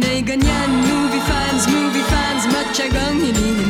Inay ganyan, movie fans, movie fans, matyagang hilingin